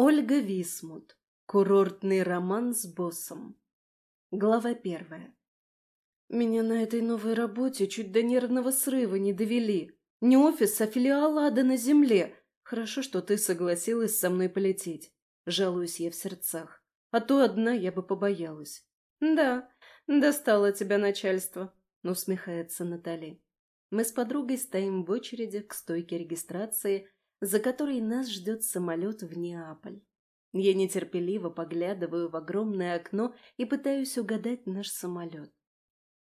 Ольга Висмут. Курортный роман с боссом. Глава первая. Меня на этой новой работе чуть до нервного срыва не довели. Не офис, а филиал ада на земле. Хорошо, что ты согласилась со мной полететь. Жалуюсь я в сердцах. А то одна я бы побоялась. Да, достало тебя начальство, усмехается Натали. Мы с подругой стоим в очереди к стойке регистрации, за которой нас ждет самолет в Неаполь. Я нетерпеливо поглядываю в огромное окно и пытаюсь угадать наш самолет.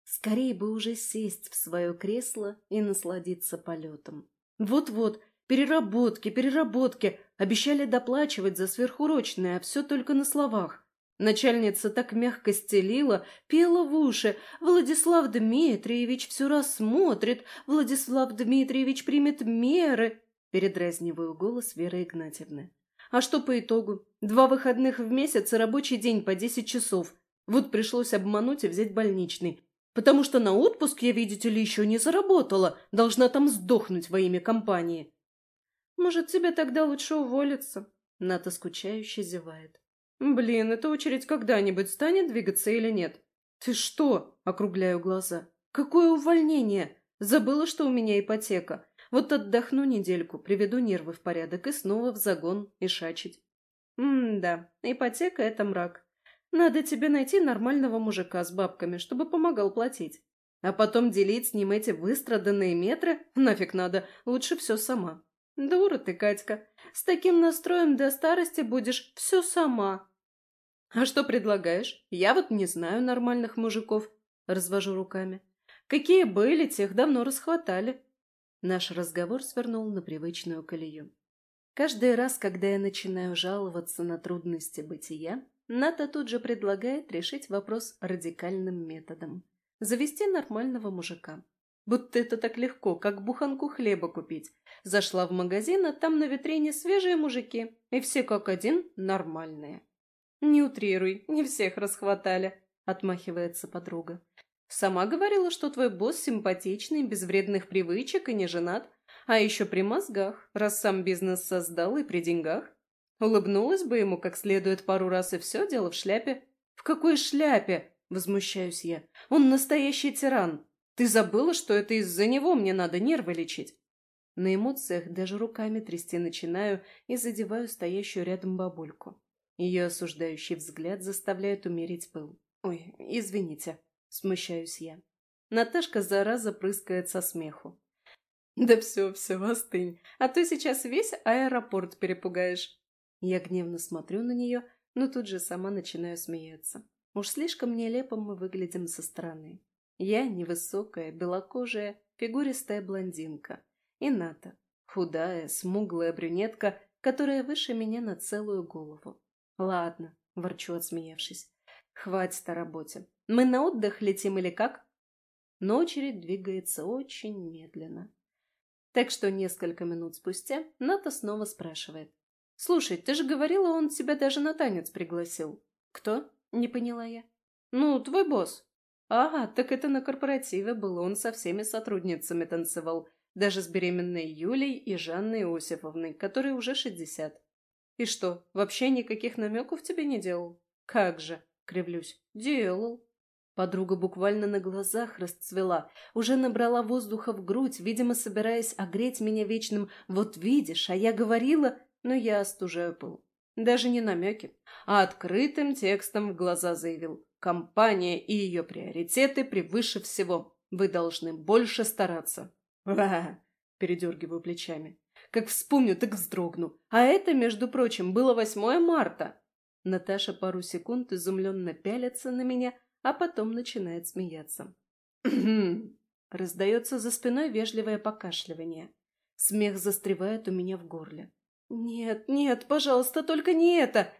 Скорее бы уже сесть в свое кресло и насладиться полетом. Вот-вот, переработки, переработки. Обещали доплачивать за сверхурочные, а все только на словах. Начальница так мягко стелила, пела в уши. «Владислав Дмитриевич все рассмотрит, Владислав Дмитриевич примет меры». Передразниваю голос Веры Игнатьевны. А что по итогу? Два выходных в месяц и рабочий день по десять часов. Вот пришлось обмануть и взять больничный. Потому что на отпуск я, видите ли, еще не заработала. Должна там сдохнуть во имя компании. Может, тебе тогда лучше уволиться? Ната скучающе зевает. Блин, эта очередь когда-нибудь станет двигаться или нет? Ты что? Округляю глаза. Какое увольнение? Забыла, что у меня ипотека. Вот отдохну недельку, приведу нервы в порядок и снова в загон и шачить. М-да, ипотека — это мрак. Надо тебе найти нормального мужика с бабками, чтобы помогал платить. А потом делить с ним эти выстраданные метры? Нафиг надо, лучше все сама. Дура ты, Катька. С таким настроем до старости будешь все сама. А что предлагаешь? Я вот не знаю нормальных мужиков. Развожу руками. Какие были, тех давно расхватали. Наш разговор свернул на привычную колею. Каждый раз, когда я начинаю жаловаться на трудности бытия, Ната тут же предлагает решить вопрос радикальным методом. Завести нормального мужика. Будто это так легко, как буханку хлеба купить. Зашла в магазин, а там на витрине свежие мужики, и все как один нормальные. «Не утрируй, не всех расхватали», — отмахивается подруга. Сама говорила, что твой босс симпатичный, без вредных привычек и не женат, а еще при мозгах, раз сам бизнес создал и при деньгах. Улыбнулась бы ему как следует пару раз, и все, дело в шляпе. В какой шляпе? Возмущаюсь я. Он настоящий тиран. Ты забыла, что это из-за него мне надо нервы лечить? На эмоциях даже руками трясти начинаю и задеваю стоящую рядом бабульку. Ее осуждающий взгляд заставляет умерить пыл. Ой, извините. Смущаюсь я. Наташка зараза прыскает со смеху. Да все, все, остынь, а то сейчас весь аэропорт перепугаешь. Я гневно смотрю на нее, но тут же сама начинаю смеяться. Уж слишком нелепо мы выглядим со стороны. Я невысокая, белокожая, фигуристая блондинка. И Ната, худая, смуглая брюнетка, которая выше меня на целую голову. Ладно, ворчу отсмеявшись. Хватит о работе. Мы на отдых летим или как? Но очередь двигается очень медленно. Так что несколько минут спустя Ната снова спрашивает. «Слушай, ты же говорила, он тебя даже на танец пригласил». «Кто?» — не поняла я. «Ну, твой босс». «Ага, так это на корпоративе было, он со всеми сотрудницами танцевал, даже с беременной Юлей и Жанной Иосифовной, которой уже шестьдесят». «И что, вообще никаких намеков тебе не делал?» «Как же!» — кривлюсь. «Делал». Подруга буквально на глазах расцвела, уже набрала воздуха в грудь, видимо, собираясь огреть меня вечным «вот видишь, а я говорила», но я остужаю пыл. Даже не намеки, а открытым текстом в глаза заявил «компания и ее приоритеты превыше всего. Вы должны больше стараться». «Ва!» – передергиваю плечами. «Как вспомню, так вздрогну. А это, между прочим, было 8 марта». Наташа пару секунд изумленно пялится на меня – а потом начинает смеяться. Раздается за спиной вежливое покашливание. Смех застревает у меня в горле. «Нет, нет, пожалуйста, только не это!»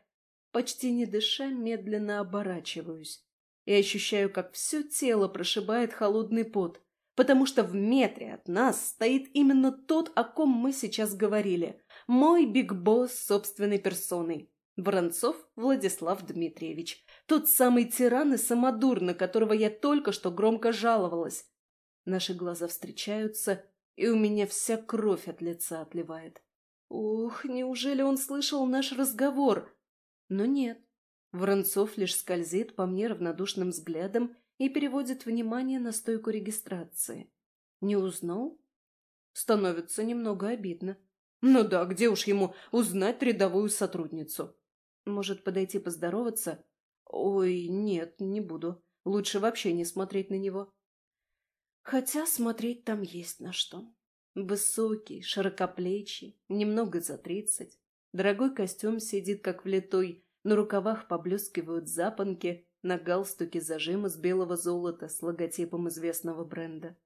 Почти не дыша, медленно оборачиваюсь и ощущаю, как все тело прошибает холодный пот, потому что в метре от нас стоит именно тот, о ком мы сейчас говорили. Мой биг-босс собственной персоной. Воронцов Владислав Дмитриевич, тот самый тиран и самодур, на которого я только что громко жаловалась. Наши глаза встречаются, и у меня вся кровь от лица отливает. Ух, неужели он слышал наш разговор? Но нет. Воронцов лишь скользит по мне равнодушным взглядом и переводит внимание на стойку регистрации. Не узнал? Становится немного обидно. Ну да, где уж ему узнать рядовую сотрудницу? Может, подойти поздороваться? Ой, нет, не буду. Лучше вообще не смотреть на него. Хотя смотреть там есть на что. Высокий, широкоплечий, немного за тридцать. Дорогой костюм сидит как влитой, на рукавах поблескивают запонки, на галстуке зажим из белого золота с логотипом известного бренда.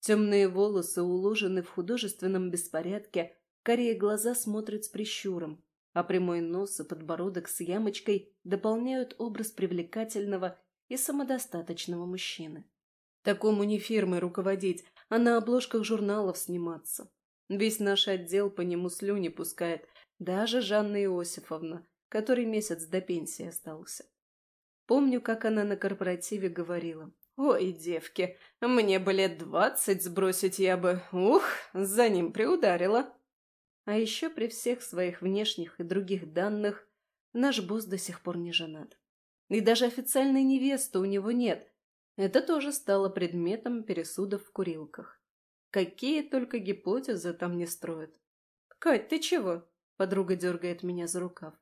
Темные волосы уложены в художественном беспорядке, корее глаза смотрят с прищуром, а прямой нос и подбородок с ямочкой дополняют образ привлекательного и самодостаточного мужчины. Такому не фирмой руководить, а на обложках журналов сниматься. Весь наш отдел по нему слюни пускает, даже Жанна Иосифовна, который месяц до пенсии остался. Помню, как она на корпоративе говорила. «Ой, девки, мне бы лет двадцать сбросить я бы, ух, за ним приударила». А еще при всех своих внешних и других данных наш босс до сих пор не женат. И даже официальной невесты у него нет, это тоже стало предметом пересудов в курилках. Какие только гипотезы там не строят. «Кать, ты чего?» – подруга дергает меня за рукав.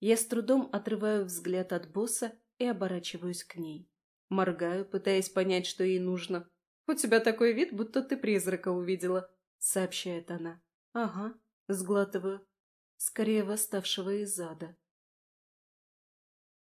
Я с трудом отрываю взгляд от босса и оборачиваюсь к ней. Моргаю, пытаясь понять, что ей нужно. «У тебя такой вид, будто ты призрака увидела», — сообщает она. «Ага», — сглатываю. «Скорее восставшего из ада».